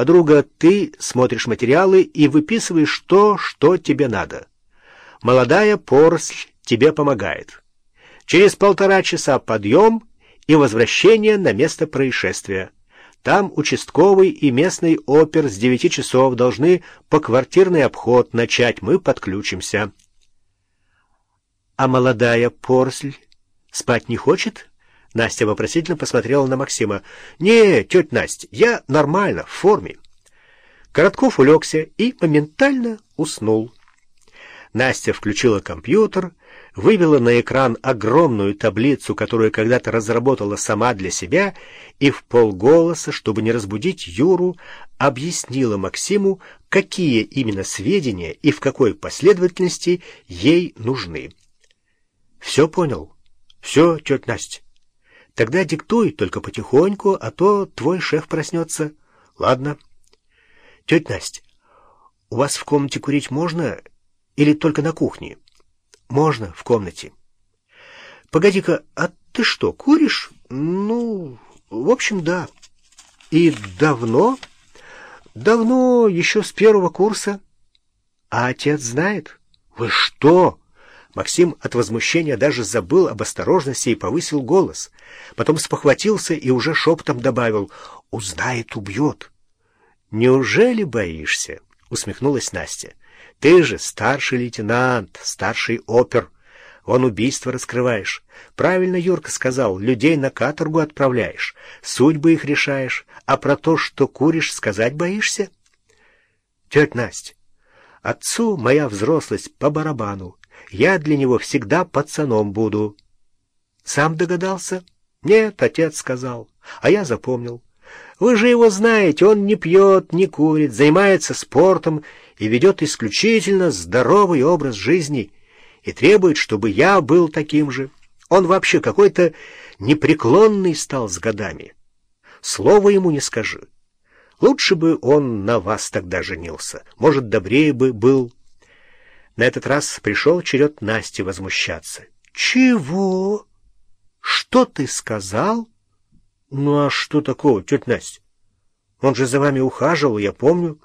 Подруга, ты смотришь материалы и выписываешь то, что тебе надо. Молодая поросль тебе помогает. Через полтора часа подъем и возвращение на место происшествия. Там участковый и местный опер с девяти часов должны поквартирный обход начать, мы подключимся. А молодая порсль спать не хочет? Настя вопросительно посмотрела на Максима. «Не, тетя Настя, я нормально, в форме». Коротков улегся и моментально уснул. Настя включила компьютер, вывела на экран огромную таблицу, которую когда-то разработала сама для себя, и в полголоса, чтобы не разбудить Юру, объяснила Максиму, какие именно сведения и в какой последовательности ей нужны. «Все понял? Все, тетя Настя?» Тогда диктуй, только потихоньку, а то твой шеф проснется. Ладно. Тетя Настя, у вас в комнате курить можно или только на кухне? Можно, в комнате. Погоди-ка, а ты что, куришь? Ну, в общем, да. И давно? Давно, еще с первого курса. А отец знает? Вы что? Максим от возмущения даже забыл об осторожности и повысил голос. Потом спохватился и уже шепотом добавил «Узнает, убьет». «Неужели боишься?» — усмехнулась Настя. «Ты же старший лейтенант, старший опер. Вон убийство раскрываешь. Правильно Юрка сказал, людей на каторгу отправляешь, судьбы их решаешь, а про то, что куришь, сказать боишься?» «Тетя Настя, отцу моя взрослость по барабану. Я для него всегда пацаном буду. Сам догадался? Нет, отец сказал, а я запомнил. Вы же его знаете, он не пьет, не курит, занимается спортом и ведет исключительно здоровый образ жизни и требует, чтобы я был таким же. Он вообще какой-то непреклонный стал с годами. Слова ему не скажи. Лучше бы он на вас тогда женился, может, добрее бы был. На этот раз пришел черед Насти возмущаться. «Чего? Что ты сказал?» «Ну а что такого, тетя Настя? Он же за вами ухаживал, я помню».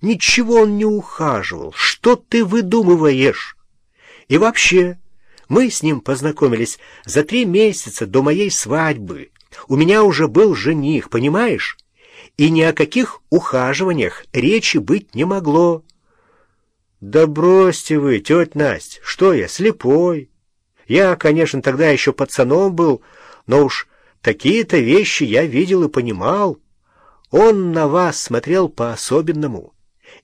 «Ничего он не ухаживал. Что ты выдумываешь?» «И вообще, мы с ним познакомились за три месяца до моей свадьбы. У меня уже был жених, понимаешь? И ни о каких ухаживаниях речи быть не могло». «Да бросьте вы, тетя Настя, что я, слепой? Я, конечно, тогда еще пацаном был, но уж такие-то вещи я видел и понимал. Он на вас смотрел по-особенному,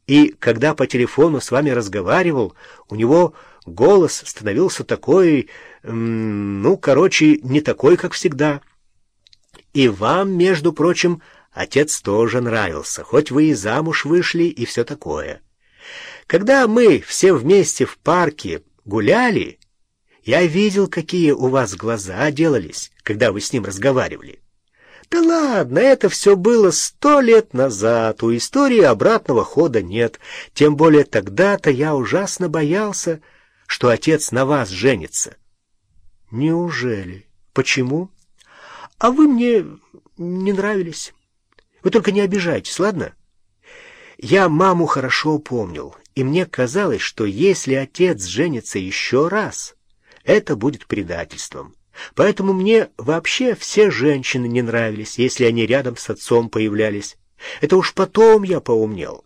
и когда по телефону с вами разговаривал, у него голос становился такой, ну, короче, не такой, как всегда. И вам, между прочим, отец тоже нравился, хоть вы и замуж вышли, и все такое». Когда мы все вместе в парке гуляли, я видел, какие у вас глаза делались, когда вы с ним разговаривали. Да ладно, это все было сто лет назад, у истории обратного хода нет. Тем более тогда-то я ужасно боялся, что отец на вас женится. Неужели? Почему? А вы мне не нравились. Вы только не обижайтесь, ладно? Я маму хорошо помнил, и мне казалось, что если отец женится еще раз, это будет предательством. Поэтому мне вообще все женщины не нравились, если они рядом с отцом появлялись. Это уж потом я поумнел.